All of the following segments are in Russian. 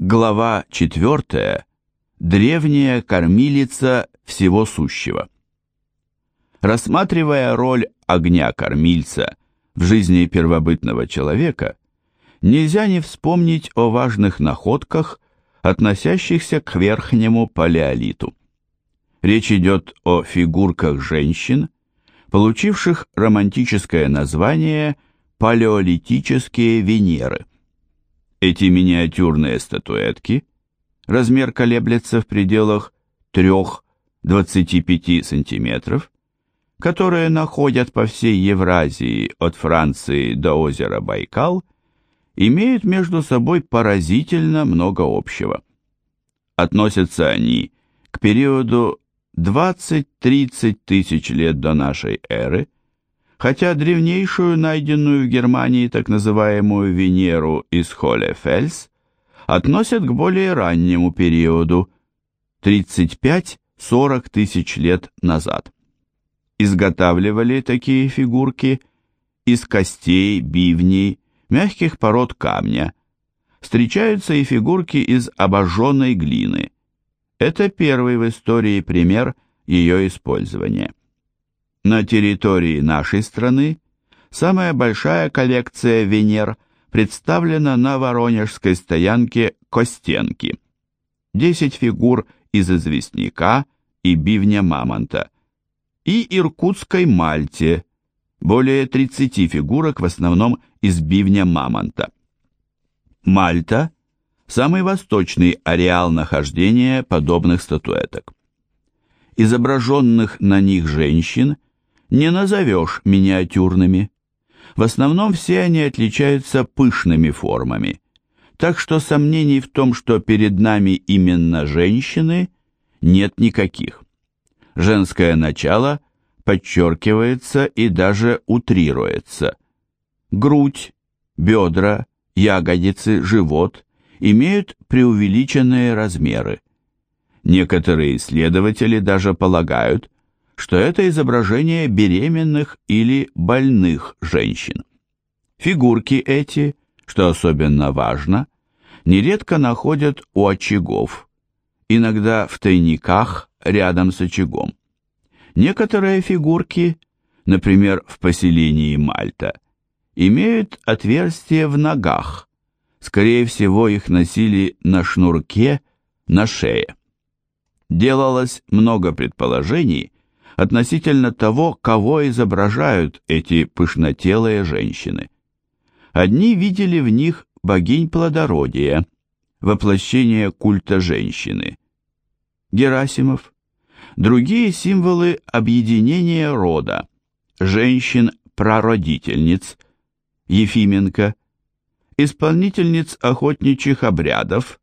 Глава 4. Древняя кормилица всего сущего. Рассматривая роль огня-кормильца в жизни первобытного человека, нельзя не вспомнить о важных находках, относящихся к верхнему палеолиту. Речь идет о фигурках женщин, получивших романтическое название палеолитические Венеры – эти миниатюрные статуэтки, размер колеблется в пределах 3-25 сантиметров, которые находят по всей Евразии от Франции до озера Байкал, имеют между собой поразительно много общего. Относятся они к периоду 20-30 тысяч лет до нашей эры, хотя древнейшую найденную в Германии так называемую Венеру из Холлефельс относят к более раннему периоду 35-40 тысяч лет назад. Изготавливали такие фигурки из костей, бивней, мягких пород камня. Встречаются и фигурки из обожженной глины. Это первый в истории пример ее использования. На территории нашей страны самая большая коллекция Венер представлена на Воронежской стоянке Костенки. 10 фигур из известняка и бивня мамонта. И Иркутской Мальте, более 30 фигурок в основном из бивня мамонта. Мальта – самый восточный ареал нахождения подобных статуэток. Изображенных на них женщин не назовешь миниатюрными. В основном все они отличаются пышными формами, так что сомнений в том, что перед нами именно женщины, нет никаких. Женское начало подчеркивается и даже утрируется. Грудь, бедра, ягодицы, живот имеют преувеличенные размеры. Некоторые исследователи даже полагают, что это изображение беременных или больных женщин. Фигурки эти, что особенно важно, нередко находят у очагов, иногда в тайниках рядом с очагом. Некоторые фигурки, например, в поселении Мальта, имеют отверстия в ногах, скорее всего их носили на шнурке на шее. Делалось много предположений относительно того, кого изображают эти пышнотелые женщины. Одни видели в них богинь плодородия, воплощение культа женщины. Герасимов. Другие символы объединения рода, женщин-прародительниц, Ефименко, исполнительниц охотничьих обрядов,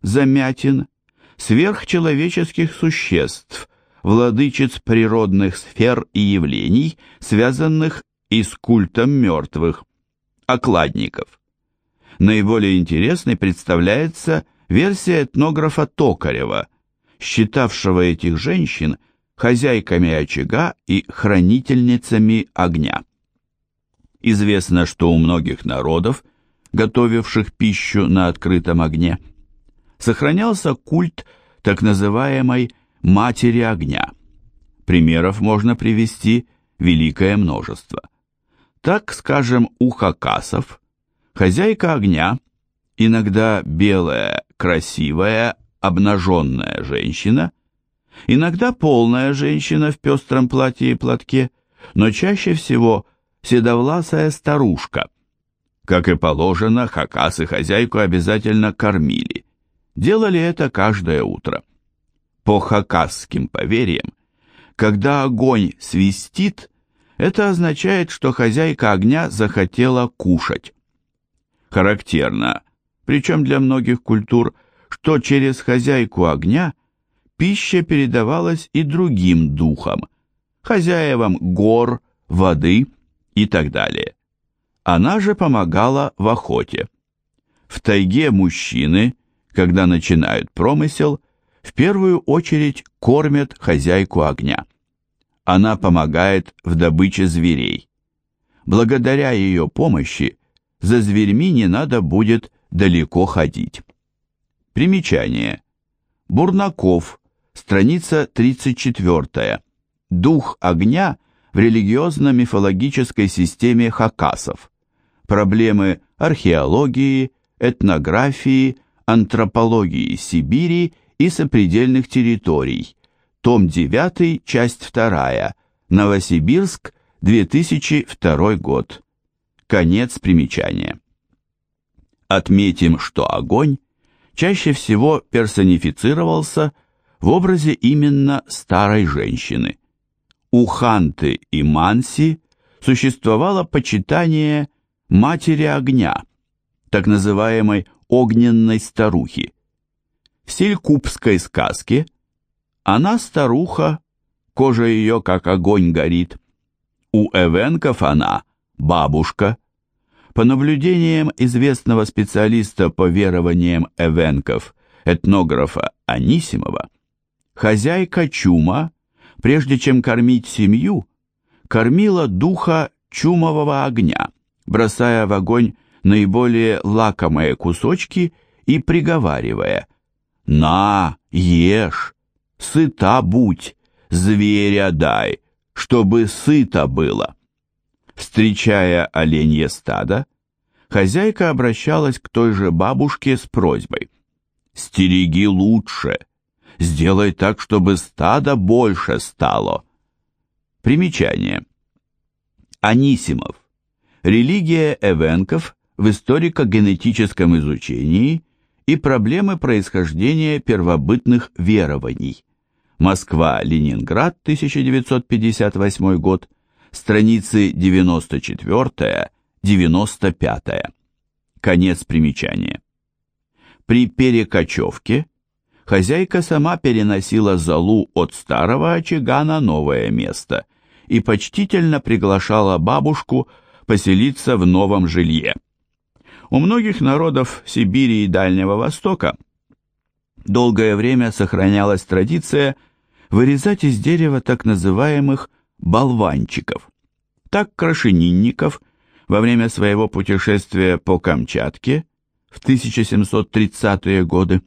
Замятин, сверхчеловеческих существ – владычиц природных сфер и явлений, связанных и с культом мертвых, окладников. Наиболее интересной представляется версия этнографа Токарева, считавшего этих женщин хозяйками очага и хранительницами огня. Известно, что у многих народов, готовивших пищу на открытом огне, сохранялся культ так называемой матери огня. Примеров можно привести великое множество. Так, скажем, у хакасов хозяйка огня, иногда белая, красивая, обнаженная женщина, иногда полная женщина в пестром платье и платке, но чаще всего седовласая старушка. Как и положено, хакасы хозяйку обязательно кормили. Делали это каждое утро. По хакасским поверьям, когда огонь свистит, это означает, что хозяйка огня захотела кушать. Характерно, причем для многих культур, что через хозяйку огня пища передавалась и другим духам, хозяевам гор, воды и так далее. Она же помогала в охоте. В тайге мужчины, когда начинают промысел, в первую очередь кормят хозяйку огня. Она помогает в добыче зверей. Благодаря ее помощи за зверьми не надо будет далеко ходить. Примечание. Бурнаков, страница 34. Дух огня в религиозно-мифологической системе хакасов. Проблемы археологии, этнографии, антропологии Сибири и сопредельных территорий. Том 9, часть 2. Новосибирск, 2002 год. Конец примечания. Отметим, что огонь чаще всего персонифицировался в образе именно старой женщины. У Ханты и Манси существовало почитание матери огня, так называемой огненной старухи. Селькупской сказке она старуха, кожа ее как огонь горит. У эвенков она бабушка. По наблюдениям известного специалиста по верованиям эвенков, этнографа Анисимова, хозяйка чума, прежде чем кормить семью, кормила духа чумового огня, бросая в огонь наиболее лакомые кусочки и приговаривая «На, ешь, сыта будь, зверя дай, чтобы сыто было». Встречая оленье стадо, хозяйка обращалась к той же бабушке с просьбой «Стереги лучше, сделай так, чтобы стадо больше стало». Примечание. Анисимов. Религия эвенков в историко-генетическом изучении и проблемы происхождения первобытных верований. Москва, Ленинград, 1958 год, страницы 94-95. Конец примечания. При перекочевке хозяйка сама переносила залу от старого очага на новое место и почтительно приглашала бабушку поселиться в новом жилье. У многих народов Сибири и Дальнего Востока долгое время сохранялась традиция вырезать из дерева так называемых болванчиков. Так Крашенинников во время своего путешествия по Камчатке в 1730-е годы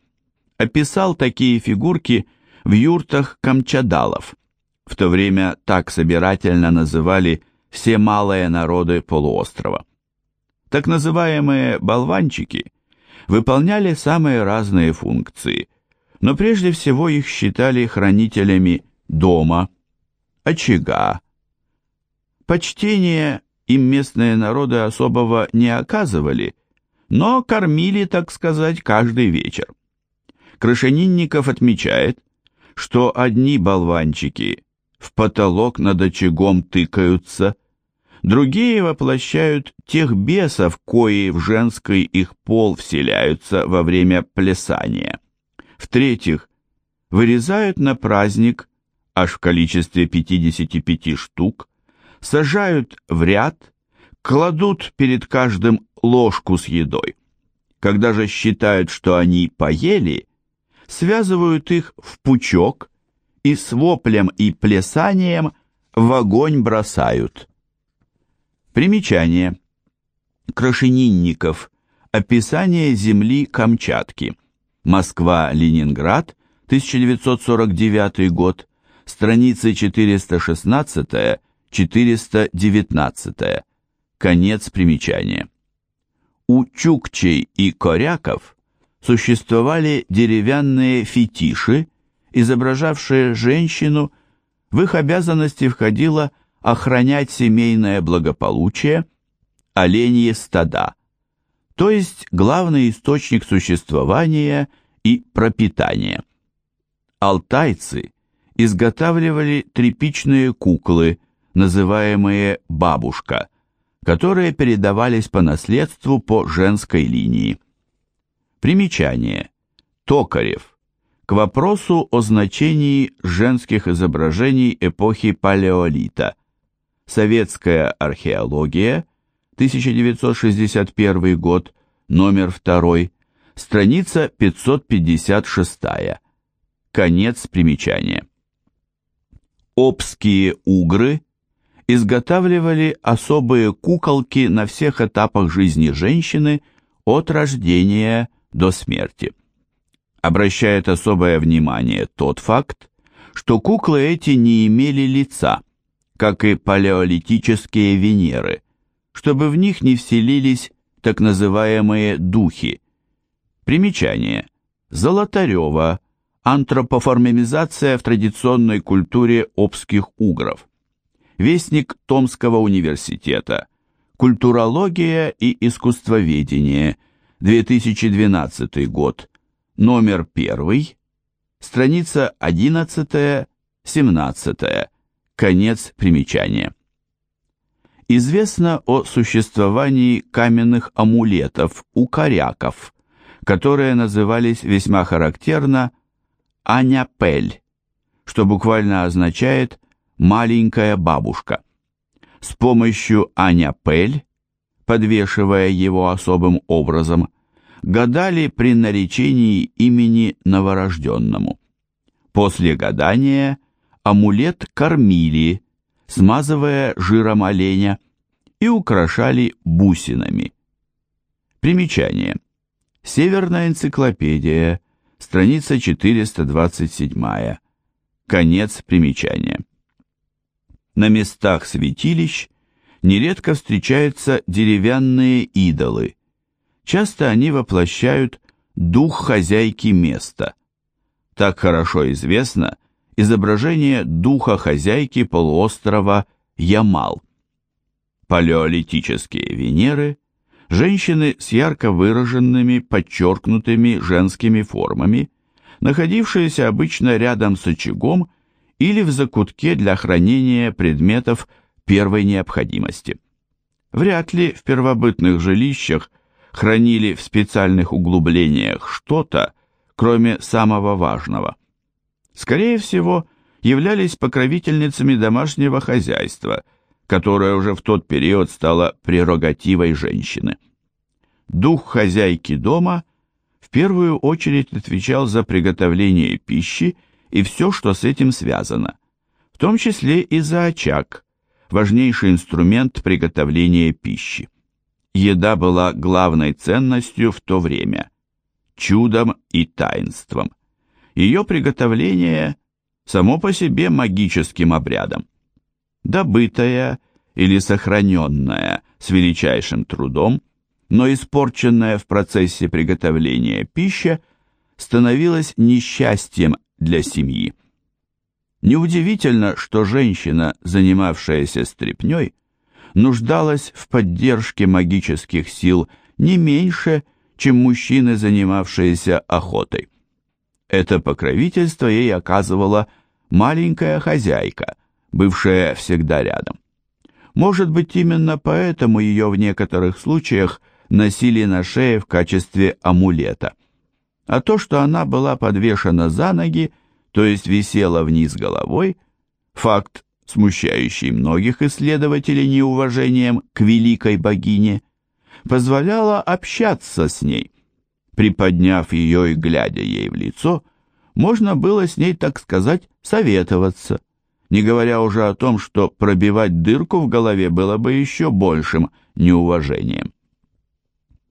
описал такие фигурки в юртах камчадалов. В то время так собирательно называли все малые народы полуострова. Так называемые болванчики выполняли самые разные функции, но прежде всего их считали хранителями дома, очага. Почтение им местные народы особого не оказывали, но кормили, так сказать, каждый вечер. Крышенинников отмечает, что одни болванчики в потолок над очагом тыкаются – Другие воплощают тех бесов, кои в женской их пол вселяются во время плясания. В-третьих, вырезают на праздник, аж в количестве 55 штук, сажают в ряд, кладут перед каждым ложку с едой. Когда же считают, что они поели, связывают их в пучок и с воплем и плясанием в огонь бросают. Примечание. Крашенинников. Описание земли Камчатки. Москва-Ленинград, 1949 год. Страницы 416-419. Конец примечания. У чукчей и коряков существовали деревянные фетиши, изображавшие женщину, в их обязанности входило охранять семейное благополучие, оленьи стада, то есть главный источник существования и пропитания. Алтайцы изготавливали тряпичные куклы, называемые «бабушка», которые передавались по наследству по женской линии. Примечание. Токарев. К вопросу о значении женских изображений эпохи Палеолита. Советская археология, 1961 год, номер 2, страница 556. Конец примечания. Обские угры изготавливали особые куколки на всех этапах жизни женщины от рождения до смерти. Обращает особое внимание тот факт, что куклы эти не имели лица, как и палеолитические Венеры, чтобы в них не вселились так называемые духи. Примечание. Золотарева. Антропоформимизация в традиционной культуре обских угров. Вестник Томского университета. Культурология и искусствоведение. 2012 год. Номер 1. Страница 11-17. Конец примечания. Известно о существовании каменных амулетов у коряков, которые назывались весьма характерно «аняпель», что буквально означает «маленькая бабушка». С помощью аняпель, подвешивая его особым образом, гадали при наречении имени новорожденному. После гадания амулет кормили, смазывая жиром оленя, и украшали бусинами. Примечание. Северная энциклопедия, страница 427. Конец примечания. На местах святилищ нередко встречаются деревянные идолы. Часто они воплощают дух хозяйки места. Так хорошо известно изображение духа хозяйки полуострова Ямал. Палеолитические Венеры – женщины с ярко выраженными, подчеркнутыми женскими формами, находившиеся обычно рядом с очагом или в закутке для хранения предметов первой необходимости. Вряд ли в первобытных жилищах хранили в специальных углублениях что-то, кроме самого важного. Скорее всего, являлись покровительницами домашнего хозяйства, которое уже в тот период стало прерогативой женщины. Дух хозяйки дома в первую очередь отвечал за приготовление пищи и все, что с этим связано, в том числе и за очаг, важнейший инструмент приготовления пищи. Еда была главной ценностью в то время, чудом и таинством. Ее приготовление само по себе магическим обрядом. Добытая или сохраненная с величайшим трудом, но испорченная в процессе приготовления пища становилась несчастьем для семьи. Неудивительно, что женщина, занимавшаяся стряпнёй, нуждалась в поддержке магических сил не меньше, чем мужчины, занимавшиеся охотой. Это покровительство ей оказывала маленькая хозяйка, бывшая всегда рядом. Может быть, именно поэтому ее в некоторых случаях носили на шее в качестве амулета. А то, что она была подвешена за ноги, то есть висела вниз головой, факт, смущающий многих исследователей неуважением к великой богине, позволяло общаться с ней. Приподняв ее и глядя ей в лицо, можно было с ней, так сказать, советоваться, не говоря уже о том, что пробивать дырку в голове было бы еще большим неуважением.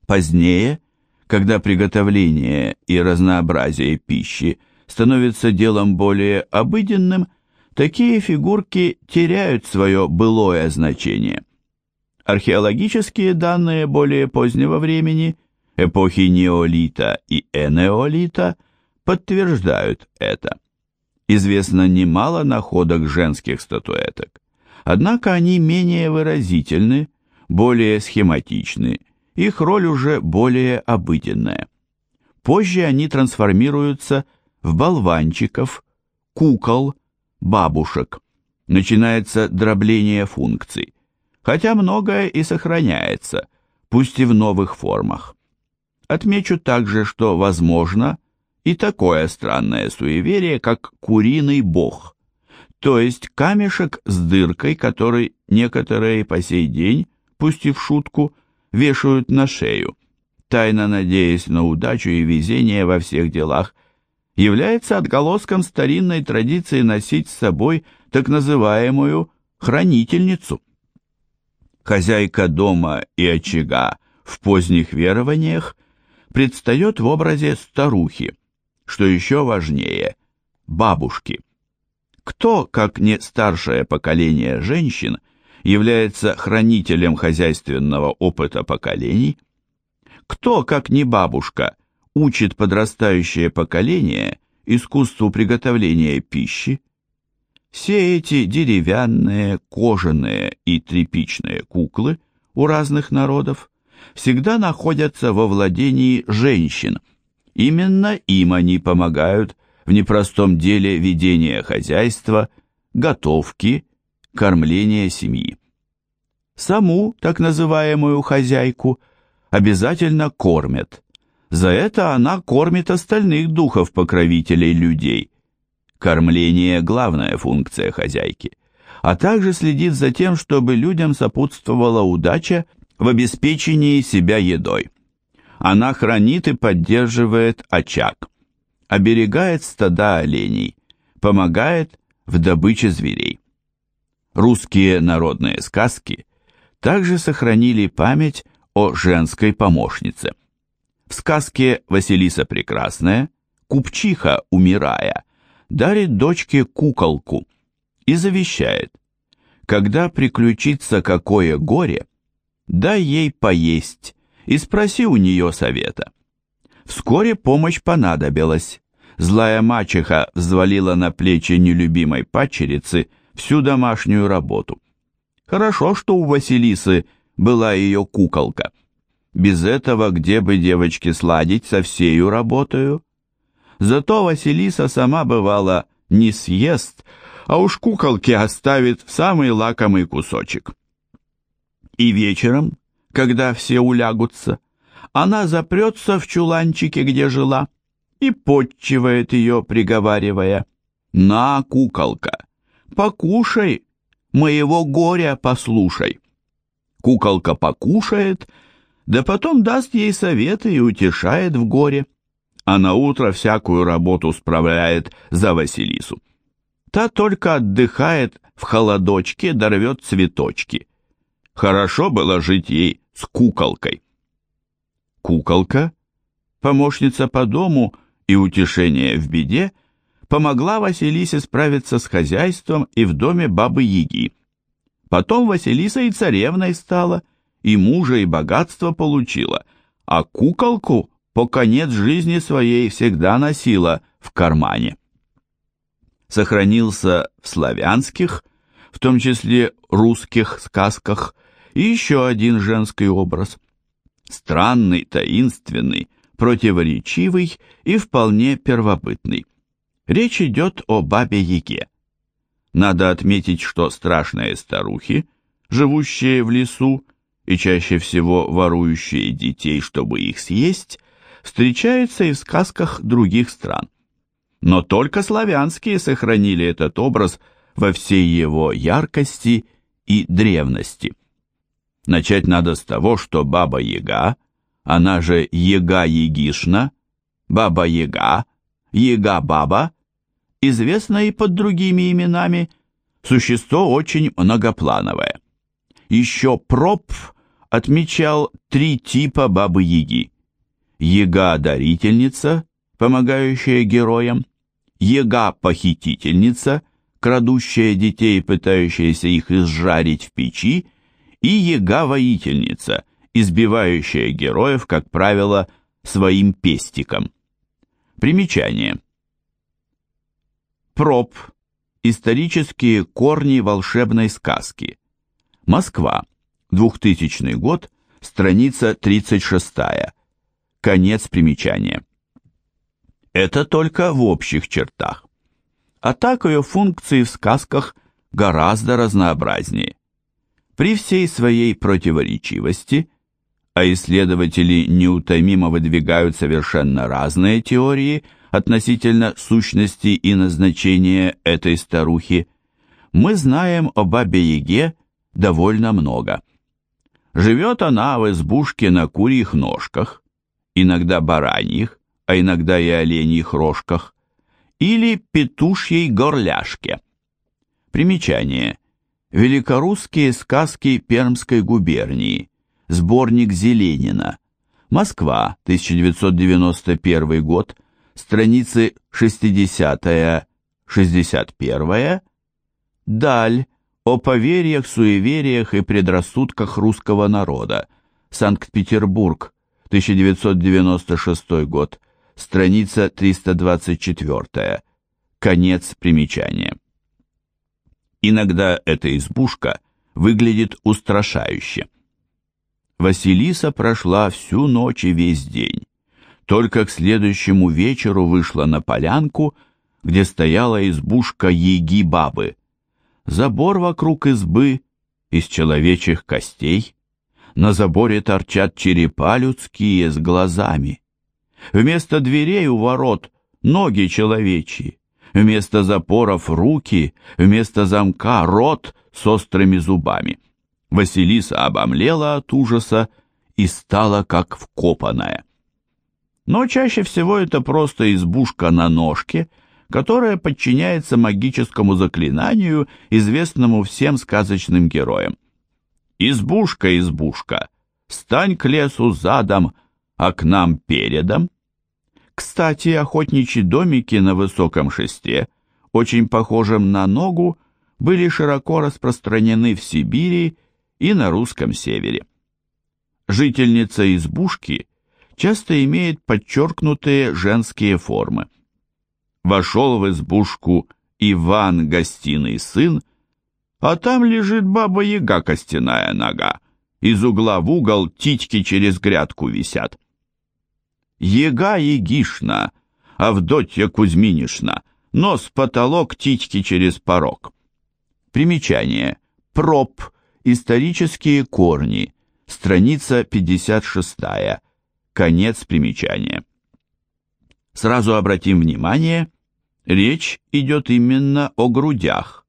Позднее, когда приготовление и разнообразие пищи становится делом более обыденным, такие фигурки теряют свое былое значение. Археологические данные более позднего времени, эпохи неолита и энеолита, подтверждают это. Известно немало находок женских статуэток, однако они менее выразительны, более схематичны, их роль уже более обыденная. Позже они трансформируются в болванчиков, кукол, бабушек. Начинается дробление функций, хотя многое и сохраняется, пусть и в новых формах. Отмечу также, что, возможно, и такое странное суеверие, как куриный бог, то есть камешек с дыркой, который некоторые по сей день, пусть и в шутку, вешают на шею, тайно надеясь на удачу и везение во всех делах – является отголоском старинной традиции носить с собой так называемую хранительницу. Хозяйка дома и очага в поздних верованиях предстает в образе старухи, что еще важнее, бабушки. Кто, как не старшее поколение женщин, является хранителем хозяйственного опыта поколений? Кто, как не бабушка, учит подрастающее поколение искусству приготовления пищи? Все эти деревянные, кожаные и тряпичные куклы у разных народов всегда находятся во владении женщин. Именно им они помогают в непростом деле ведения хозяйства, готовки, кормления семьи. Саму, так называемую хозяйку, обязательно кормят. За это она кормит остальных духов-покровителей людей. Кормление – главная функция хозяйки, а также следит за тем, чтобы людям сопутствовала удача в обеспечении себя едой. Она хранит и поддерживает очаг, оберегает стада оленей, помогает в добыче зверей. Русские народные сказки также сохранили память о женской помощнице. В сказке «Василиса Прекрасная» купчиха, умирая, дарит дочке куколку и завещает, когда приключится какое горе, дай ей поесть и спроси у нее совета. Вскоре помощь понадобилась. Злая мачеха взвалила на плечи нелюбимой падчерицы всю домашнюю работу. Хорошо, что у Василисы была ее куколка. Без этого где бы девочке сладить со всею работаю? Зато Василиса сама бывала не съест, а уж куколке оставит самый лакомый кусочек. И вечером, когда все улягутся, она запрется в чуланчике, где жила, и подчивает ее, приговаривая, «На, куколка, покушай, моего горя послушай». Куколка покушает, да потом даст ей советы и утешает в горе а на утро всякую работу справляет за Василису. Та только отдыхает в холодочке, дорвет цветочки. Хорошо было жить ей с куколкой. Куколка, помощница по дому и утешение в беде, помогла Василисе справиться с хозяйством и в доме бабы-яги. Потом Василиса и царевной стала, и мужа, и богатство получила, а куколку по конец жизни своей всегда носила в кармане. Сохранился в славянских, в том числе русских сказках, и еще один женский образ. Странный, таинственный, противоречивый и вполне первобытный. Речь идет о бабе-яге. Надо отметить, что страшные старухи, живущие в лесу и чаще всего ворующие детей, чтобы их съесть, встречается и в сказках других стран. Но только славянские сохранили этот образ во всей его яркости и древности. Начать надо с того, что Баба-Яга, она же Яга-Ягишна, Баба-Яга, Яга-Баба, известна и под другими именами, существо очень многоплановое. Еще Проб отмечал три типа Бабы-Яги Ега-дарительница, помогающая героям, Ега-похитительница, крадущая детей, пытающаяся их изжарить в печи, и Ега-воительница, избивающая героев, как правило, своим пестиком. Примечание. Проб. Исторические корни волшебной сказки. Москва. 2000 год. Страница 36. Конец примечания. Это только в общих чертах. А так ее функции в сказках гораздо разнообразнее. При всей своей противоречивости, а исследователи неутомимо выдвигают совершенно разные теории относительно сущности и назначения этой старухи, мы знаем о Бабе-Яге довольно много. Живет она в избушке на курьих ножках, иногда бараньих, а иногда и оленьих рожках, или петушьей горляшке. Примечание. Великорусские сказки Пермской губернии. Сборник Зеленина. Москва, 1991 год. страницы 60-61, Даль о поверьях, суевериях и предрассудках русского народа, Санкт-Петербург, 1996 год, страница 324, конец примечания. Иногда эта избушка выглядит устрашающе. Василиса прошла всю ночь и весь день. Только к следующему вечеру вышла на полянку, где стояла избушка Еги-бабы. Забор вокруг избы из человечьих костей. На заборе торчат черепа людские с глазами. Вместо дверей у ворот ноги человечьи. Вместо запоров руки, вместо замка рот с острыми зубами. Василиса обомлела от ужаса и стала как вкопанная. Но чаще всего это просто избушка на ножке, которая подчиняется магическому заклинанию, известному всем сказочным героям. «Избушка, избушка, стань к лесу задом, а к нам передом». Кстати, охотничьи домики на высоком шесте, очень похожим на ногу, были широко распространены в Сибири и на русском севере. Жительница избушки часто имеет подчеркнутые женские формы. Вошел в избушку Иван, гостиный сын, а там лежит баба-яга костяная нога, из угла в угол титьки через грядку висят. Ега Егишна, Авдотья Кузьминишна, нос потолок, титьки через порог. Примечание. Проб. Исторические корни. Страница 56. Конец примечания. Сразу обратим внимание, речь идет именно о грудях,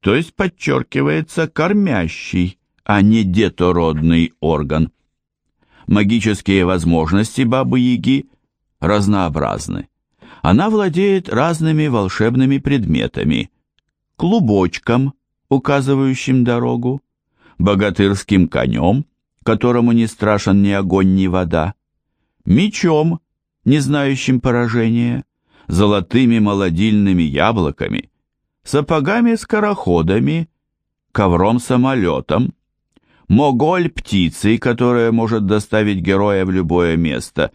то есть подчеркивается кормящий, а не детородный орган магические возможности Бабы-Яги разнообразны. Она владеет разными волшебными предметами, клубочком, указывающим дорогу, богатырским конем, которому не страшен ни огонь, ни вода, мечом, не знающим поражения, золотыми молодильными яблоками, сапогами-скороходами, ковром-самолетом, Моголь птицей, которая может доставить героя в любое место,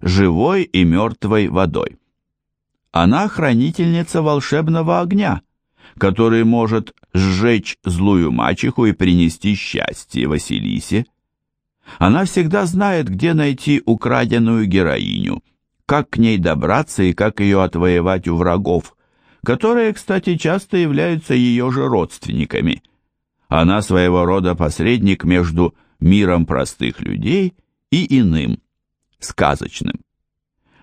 живой и мертвой водой. Она хранительница волшебного огня, который может сжечь злую мачеху и принести счастье Василисе. Она всегда знает, где найти украденную героиню, как к ней добраться и как ее отвоевать у врагов, которые, кстати, часто являются ее же родственниками – она своего рода посредник между миром простых людей и иным, сказочным.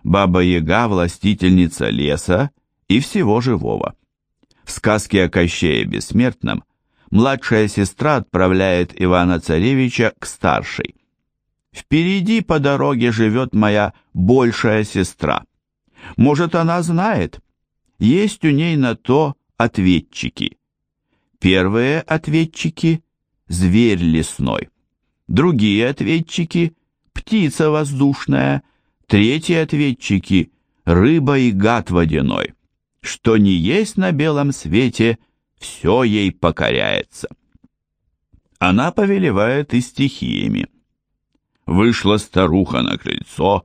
Баба-яга – властительница леса и всего живого. В сказке о Кощее Бессмертном младшая сестра отправляет Ивана-Царевича к старшей. «Впереди по дороге живет моя большая сестра. Может, она знает? Есть у ней на то ответчики. Первые ответчики – зверь лесной, другие ответчики – птица воздушная, третьи ответчики – рыба и гад водяной. Что не есть на белом свете, все ей покоряется. Она повелевает и стихиями. Вышла старуха на крыльцо,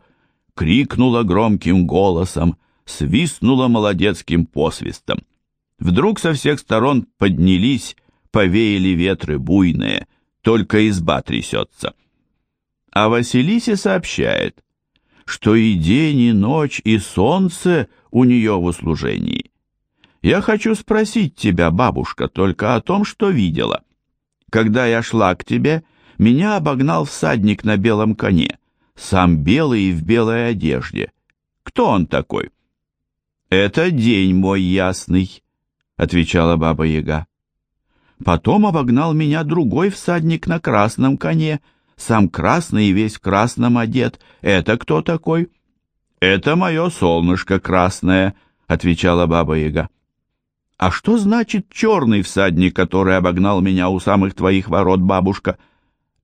крикнула громким голосом, свистнула молодецким посвистом – Вдруг со всех сторон поднялись, повеяли ветры буйные, только изба трясется. А Василисе сообщает, что и день, и ночь, и солнце у нее в услужении. Я хочу спросить тебя, бабушка, только о том, что видела. Когда я шла к тебе, меня обогнал всадник на белом коне, сам белый и в белой одежде. Кто он такой? Это день мой ясный, — отвечала Баба-Яга. Потом обогнал меня другой всадник на красном коне, сам красный и весь в красном одет. Это кто такой? Это мое солнышко красное, — отвечала Баба-Яга. А что значит черный всадник, который обогнал меня у самых твоих ворот, бабушка?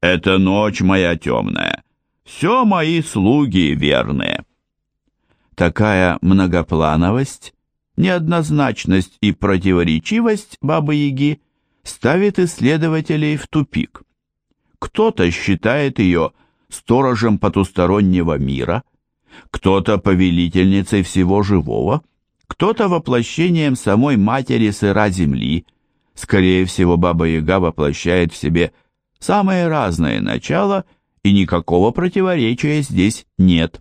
Это ночь моя темная. Все мои слуги верные. Такая многоплановость, неоднозначность и противоречивость Бабы-Яги ставит исследователей в тупик. Кто-то считает ее сторожем потустороннего мира, кто-то повелительницей всего живого, кто-то воплощением самой матери сыра земли. Скорее всего, Баба-Яга воплощает в себе самые разные начала, и никакого противоречия здесь нет.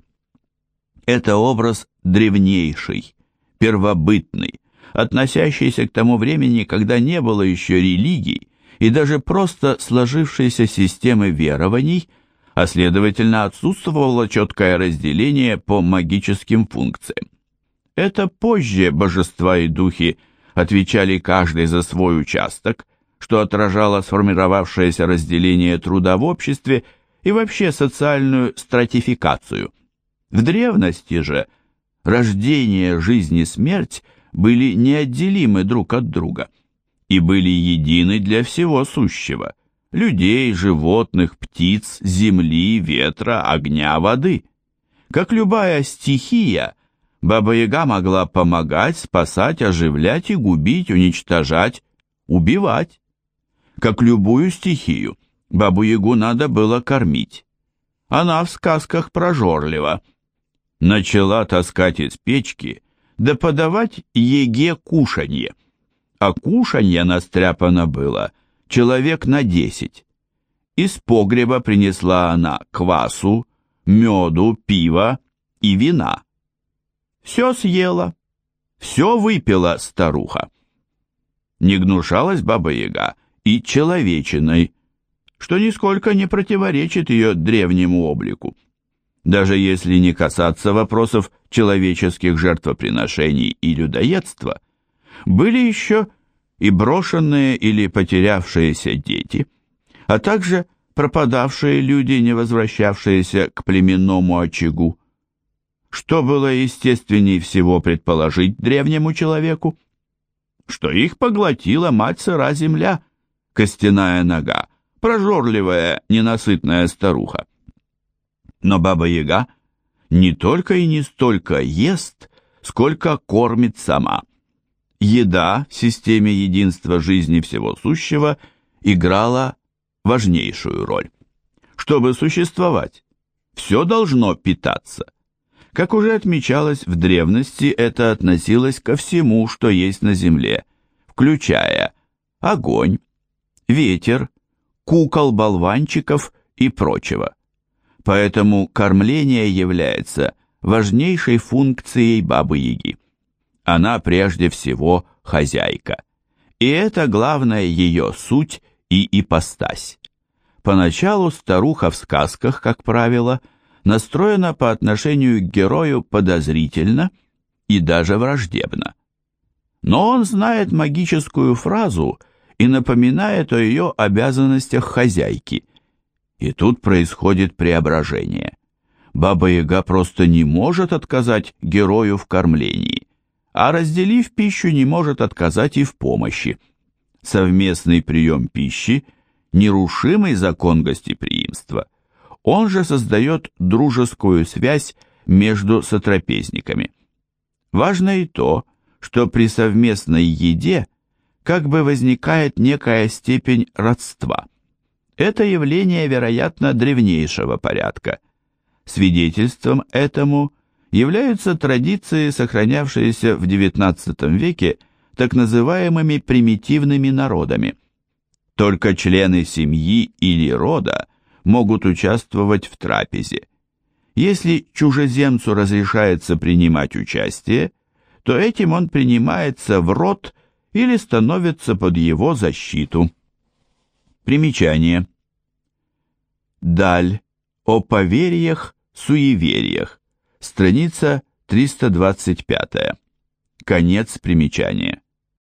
Это образ древнейший, первобытный, относящийся к тому времени, когда не было еще религий и даже просто сложившейся системы верований, а следовательно отсутствовало четкое разделение по магическим функциям. Это позже божества и духи отвечали каждый за свой участок, что отражало сформировавшееся разделение труда в обществе и вообще социальную стратификацию – в древности же рождение, жизнь и смерть были неотделимы друг от друга и были едины для всего сущего – людей, животных, птиц, земли, ветра, огня, воды. Как любая стихия, Баба-Яга могла помогать, спасать, оживлять и губить, уничтожать, убивать. Как любую стихию, Бабу-Ягу надо было кормить. Она в сказках прожорлива – начала таскать из печки, да подавать еге кушанье. А кушанье настряпано было человек на десять. Из погреба принесла она квасу, меду, пива и вина. Все съела, все выпила старуха. Не гнушалась баба-яга и человечиной, что нисколько не противоречит ее древнему облику даже если не касаться вопросов человеческих жертвоприношений и людоедства, были еще и брошенные или потерявшиеся дети, а также пропадавшие люди, не возвращавшиеся к племенному очагу. Что было естественней всего предположить древнему человеку? Что их поглотила мать сыра земля, костяная нога, прожорливая, ненасытная старуха. Но Баба-Яга не только и не столько ест, сколько кормит сама. Еда в системе единства жизни всего сущего играла важнейшую роль. Чтобы существовать, все должно питаться. Как уже отмечалось в древности, это относилось ко всему, что есть на земле, включая огонь, ветер, кукол-болванчиков и прочего. Поэтому кормление является важнейшей функцией Бабы-Яги. Она прежде всего хозяйка. И это главная ее суть и ипостась. Поначалу старуха в сказках, как правило, настроена по отношению к герою подозрительно и даже враждебно. Но он знает магическую фразу и напоминает о ее обязанностях хозяйки – и тут происходит преображение. Баба-Яга просто не может отказать герою в кормлении, а разделив пищу не может отказать и в помощи. Совместный прием пищи – нерушимый закон гостеприимства. Он же создает дружескую связь между сотрапезниками. Важно и то, что при совместной еде как бы возникает некая степень родства – это явление, вероятно, древнейшего порядка. Свидетельством этому являются традиции, сохранявшиеся в XIX веке так называемыми примитивными народами. Только члены семьи или рода могут участвовать в трапезе. Если чужеземцу разрешается принимать участие, то этим он принимается в род или становится под его защиту. Примечание. Даль. О поверьях, суевериях. Страница 325. Конец примечания.